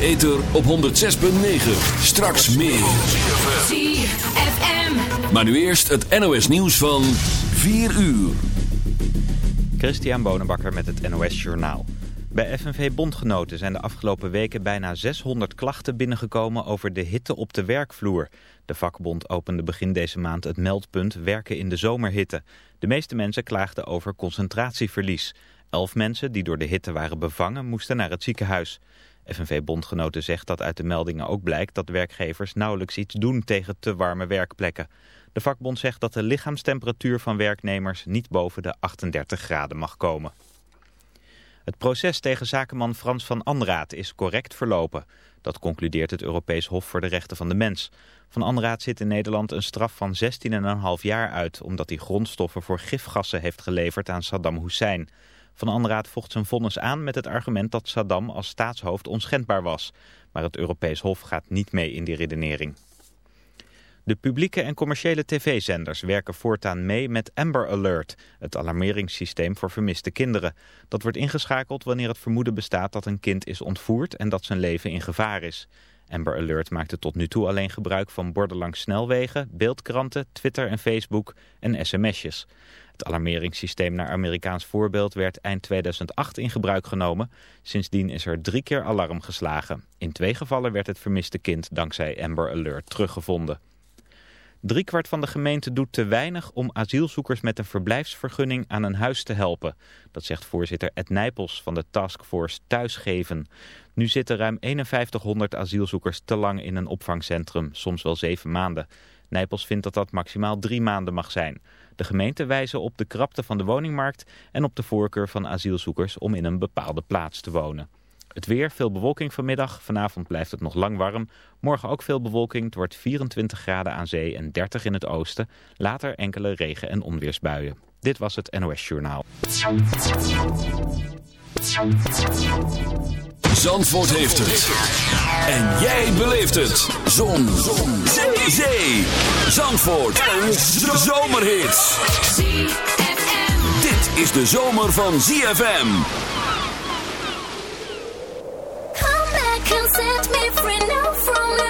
ether op 106.9. Straks meer. ZFM. Maar nu eerst het NOS nieuws van 4 uur. Christian Bonenbakker met het NOS Journaal. Bij FNV Bondgenoten zijn de afgelopen weken bijna 600 klachten binnengekomen over de hitte op de werkvloer. De vakbond opende begin deze maand het meldpunt werken in de zomerhitte. De meeste mensen klaagden over concentratieverlies. Elf mensen die door de hitte waren bevangen moesten naar het ziekenhuis. FNV Bondgenoten zegt dat uit de meldingen ook blijkt dat werkgevers nauwelijks iets doen tegen te warme werkplekken. De vakbond zegt dat de lichaamstemperatuur van werknemers niet boven de 38 graden mag komen. Het proces tegen zakenman Frans van Anraat is correct verlopen. Dat concludeert het Europees Hof voor de Rechten van de Mens. Van Anraat zit in Nederland een straf van 16,5 jaar uit... omdat hij grondstoffen voor gifgassen heeft geleverd aan Saddam Hussein. Van Anraat vocht zijn vonnis aan met het argument dat Saddam als staatshoofd onschendbaar was. Maar het Europees Hof gaat niet mee in die redenering. De publieke en commerciële tv-zenders werken voortaan mee met Amber Alert, het alarmeringssysteem voor vermiste kinderen. Dat wordt ingeschakeld wanneer het vermoeden bestaat dat een kind is ontvoerd en dat zijn leven in gevaar is. Amber Alert maakte tot nu toe alleen gebruik van borden langs snelwegen, beeldkranten, Twitter en Facebook en sms'jes. Het alarmeringssysteem naar Amerikaans voorbeeld werd eind 2008 in gebruik genomen. Sindsdien is er drie keer alarm geslagen. In twee gevallen werd het vermiste kind dankzij Amber Alert teruggevonden. Driekwart van de gemeente doet te weinig om asielzoekers met een verblijfsvergunning aan een huis te helpen. Dat zegt voorzitter Ed Nijpels van de taskforce Thuisgeven. Nu zitten ruim 5100 asielzoekers te lang in een opvangcentrum, soms wel zeven maanden. Nijpels vindt dat dat maximaal drie maanden mag zijn. De gemeenten wijzen op de krapte van de woningmarkt en op de voorkeur van asielzoekers om in een bepaalde plaats te wonen. Het weer, veel bewolking vanmiddag. Vanavond blijft het nog lang warm. Morgen ook veel bewolking. Het wordt 24 graden aan zee en 30 in het oosten. Later enkele regen- en onweersbuien. Dit was het NOS Journaal. Zandvoort heeft het. En jij beleeft het. Zon. Zon. Zee. Zee. Zandvoort. Een zomerhit. Dit is de zomer van ZFM. And set me free now from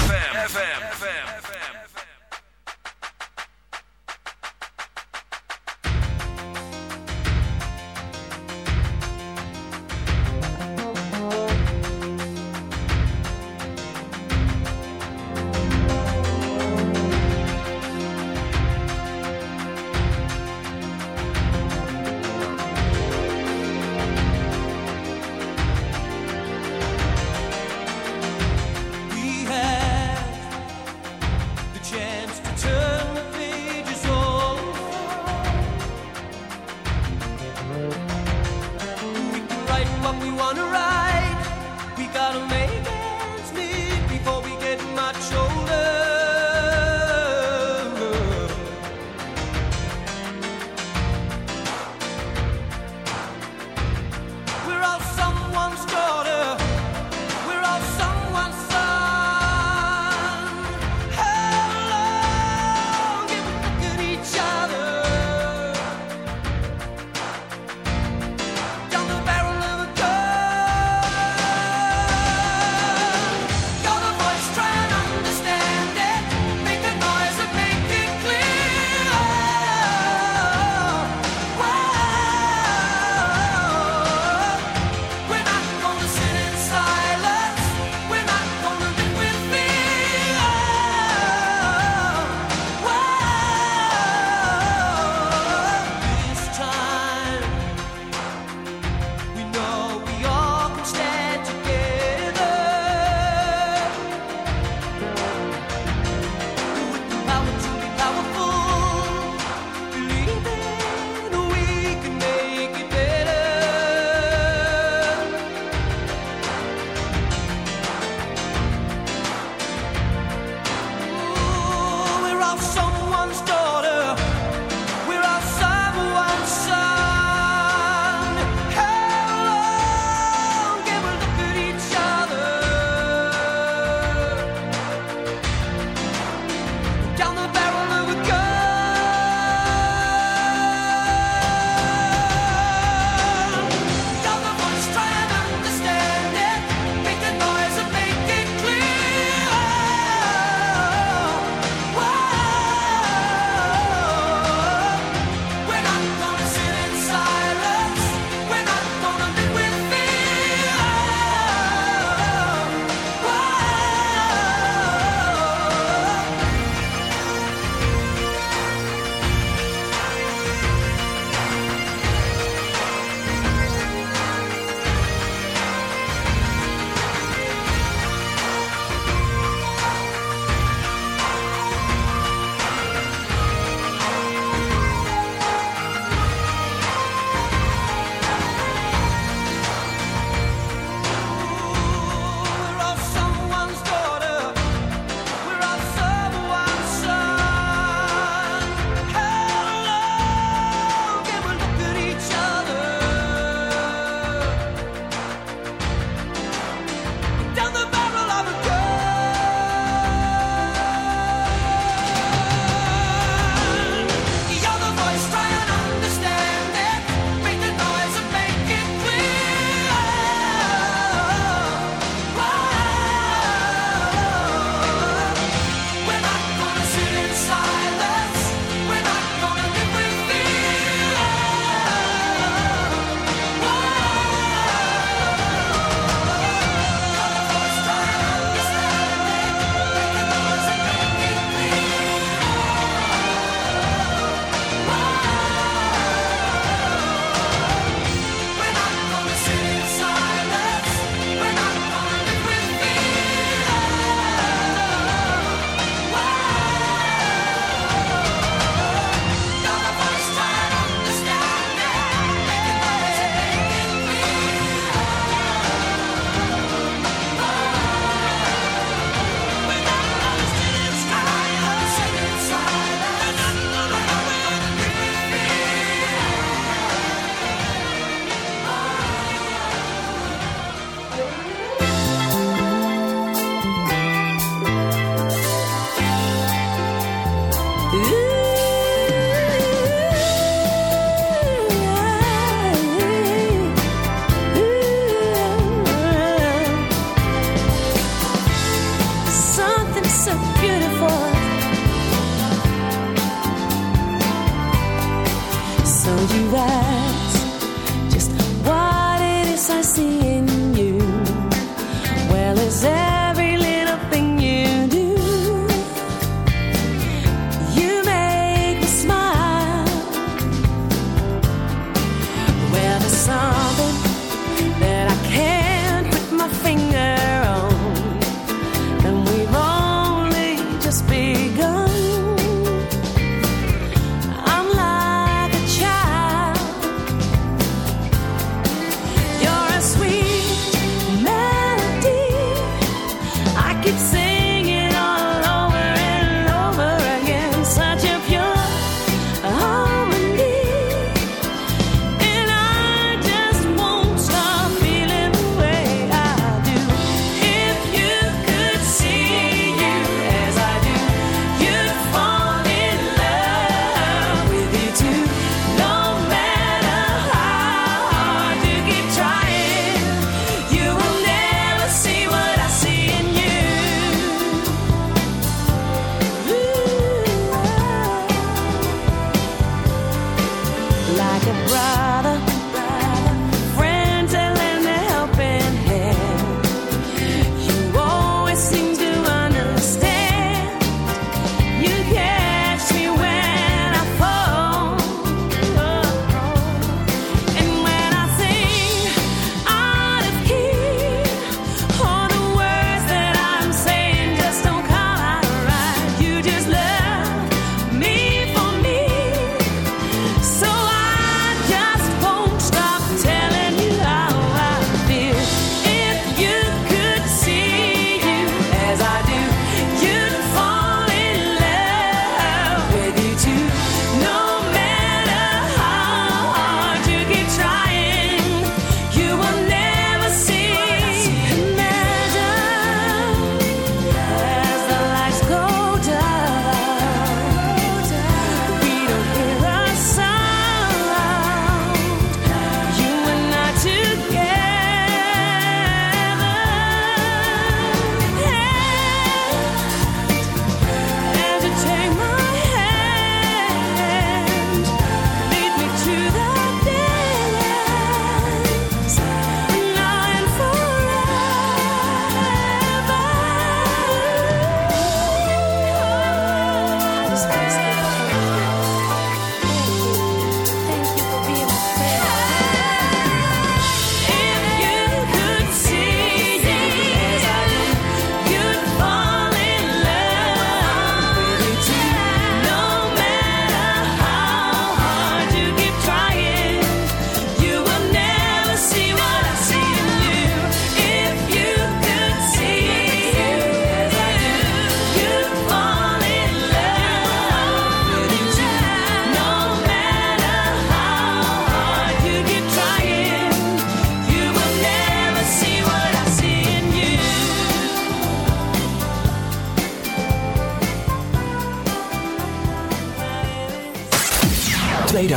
we wanna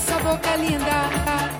Essa boca linda.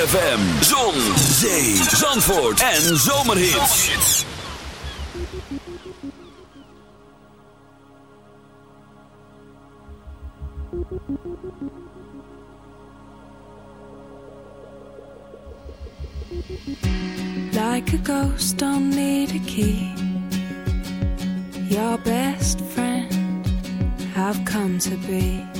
ZFM, zon, zee, zandvoort en zomerhits. Like a ghost, don't need a key. Your best friend, I've come to be.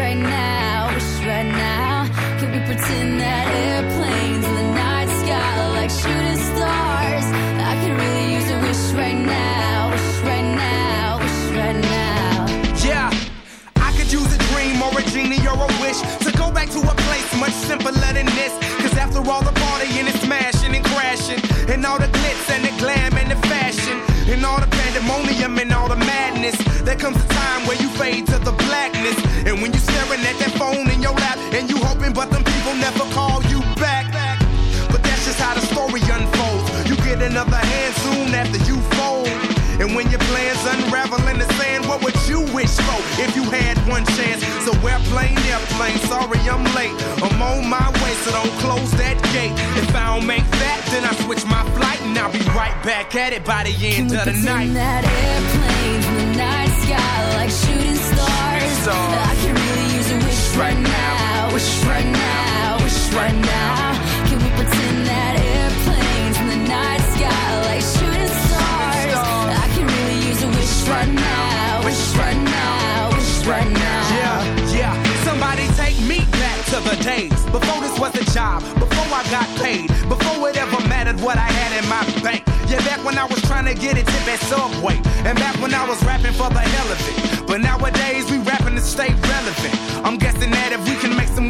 Right now, wish right now. Can we pretend that airplanes in the night sky are like shooting stars? I could really use a wish right now, wish right now, wish right now. Yeah, I could use a dream or a genie or a wish to go back to a place much simpler than this. Cause after all the partying and smashing and crashing, and all the glitz and the glam and the fashion, and all the pandemonium and all the madness, there comes a time where you fade to the blackness. And when you're staring at that phone in your lap, and you hoping, but them people never call you back. But that's just how the story unfolds. You get another hand soon after you fold. And when your plans unravel in the sand, what would you wish for if you had one chance? So airplane, airplane, sorry I'm late. I'm on my way, so don't close that gate. If I don't make that, then I switch my flight and I'll be right back at it by the Can end we of the night. that airplanes in the night sky like shooting stars? stars. Right now, wish right now, wish right now. Can we pretend that airplanes in the night sky like shooting stars? I can really use a wish right now, wish right now, wish right now. Yeah, yeah. Somebody take me back to the days before this was a job, before I got paid, before it ever mattered what I had in my bank. Yeah, back when I was trying to get a tip at Subway, and back when I was rapping for the hell of it. But nowadays we rapping to stay relevant.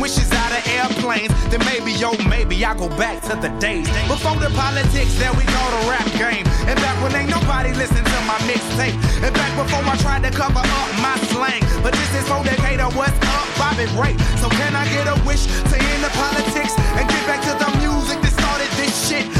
Wishes out of airplanes, then maybe, yo, maybe I go back to the days before the politics that we call the rap game, and back when ain't nobody listen to my mixtape, and back before I tried to cover up my slang. But this is for Decatur, what's up, Bobby Ray? So can I get a wish to end the politics and get back to the music that started this shit?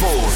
Zandvoort.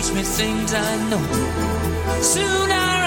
Teach me things I know. Sooner or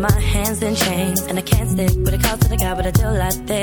my hands in chains, and I can't stick with a call to the guy, but I do like this.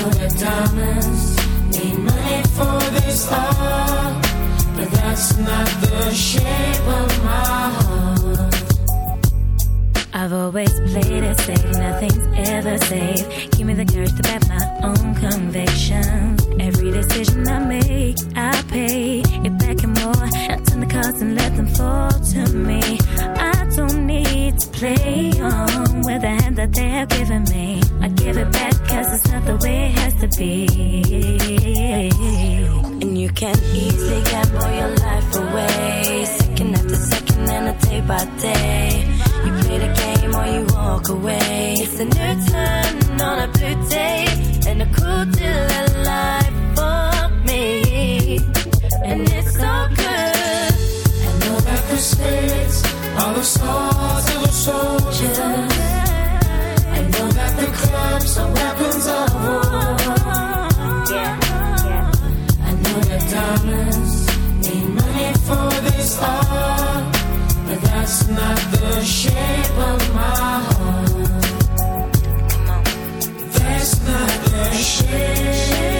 Know that diamonds need money for this art, but that's not the shape of my heart. I've always played it safe, nothing's ever safe. Give me the courage to back my own convictions. Every decision I make, I pay it back and more. I turn the cards and let them fall to me. I don't need to play on with the hand that they have given me. I give it back cause it's not the way it has to be. And you can easily gamble your life away. Second after second and a day by day. You play the game or you walk away. It's a new turn on a blue day and a cool deal of life for me. And it's so good. I know that the spirits are the swords of the soldiers. That the clubs are weapons of war. I know that diamonds need money for this art, but that's not the shape of my heart. That's not the shape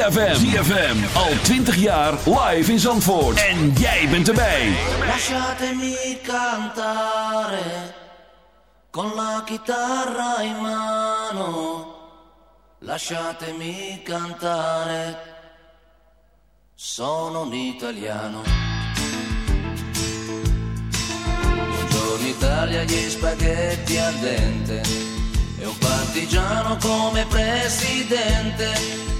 ZFM. ZFM. Al 20 jaar live in Zandvoort. En jij bent erbij. Lasciatemi cantare con la chitarra in mano. Lasciatemi cantare. Sono un italiano. Buongiorno Italia, gli spaghetti al dente. E un partigiano come presidente.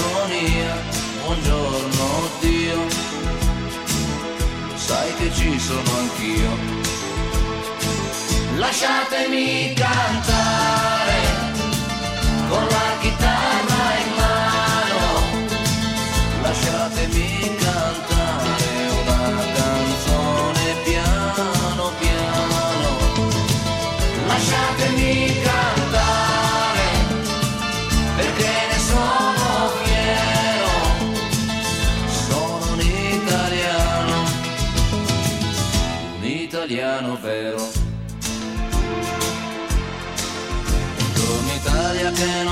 Buongiorno Dio, sai che ci sono anch'io. Lasciatemi cantare con la chitarra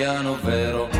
italiano vero.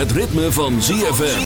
Het ritme van ZFM.